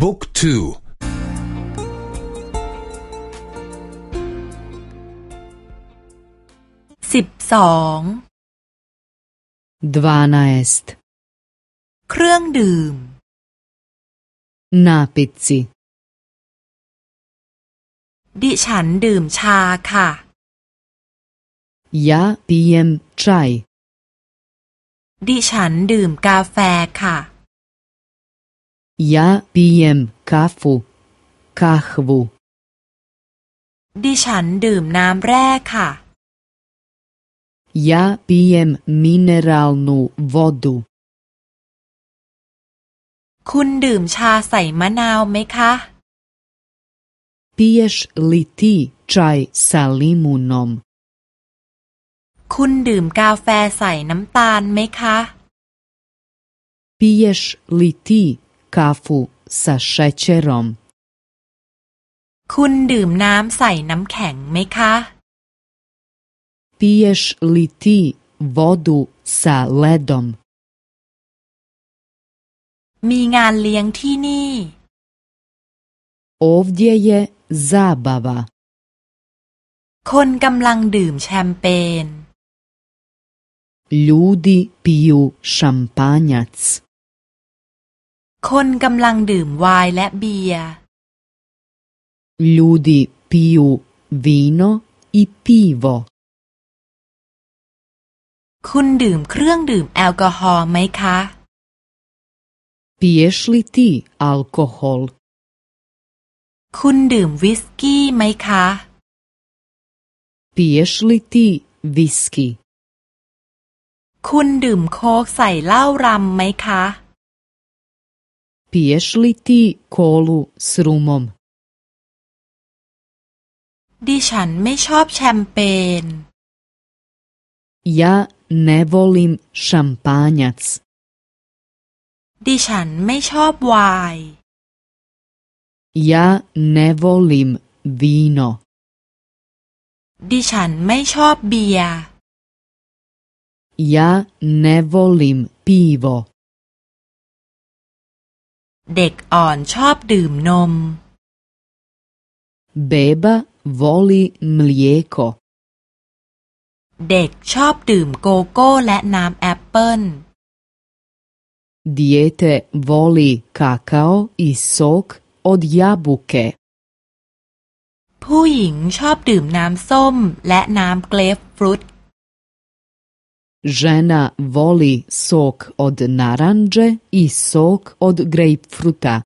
บุ๊กทูสิบสองดวานาเอสต์เครื่องดื่ม นาปิซิดิฉันดื่มชาค่ะ Ja pijem čaj. ดิฉันดื่มกาแฟค่ะ Ja pijem kafu, kahvu. ดิฉันดื่มน้ำแร่ค่ะ Ja pijem mineralnu vodu. คุณดื่มชาใส่มะนาวไหมคะ Piješ li ti čaj sa limunom? คุณดื่มกาแฟใส่น้ำตาลไหมคะ Piješ li ti kafu sa šećerom? คุณดื่มน้ำใส่น้ำแข็งไหมคะ Piješ li ti vodu sa ledom? มีงานเลี้ยงที่นี่ Ovdje je zabava. คนกำลังดื่มแชมเปญ Ljudi piju šampanjac. คนกำลังดื่มไวน์และเบียร์ Ljudi piju vino i pivo. คุณดื่มเครื่องดื่มแอลกอฮอล์ไหมคะ Piješ li ti alkohol? คุณดื่มวิสกี้ไหมคะ Piješ li ti viski? คุณดื่มโค้กใส่เหล้ารำไหมคะ Piješ li ti kolu s rumom? ดิฉันไม่ชอบแชมเปญ Ja ne volim šampanjac. ดิฉันไม่ชอบไวน์ Ja ne volim vino. ดิฉันไม่ชอบเบียร์ Ja ne volim pivo. เด็กอ่อนชอบดื่มนม Beba voli mlijeko. เด็กชอบดื่มโกโก้และน้ำแอปเปิ้ล Dijete voli kakao i sok od jabuke. ผู้หญิงชอบดื่มน้ำส้มและน้ำเกรฟฟรุต Žena voli sok od naranđe i sok od grejpfruta.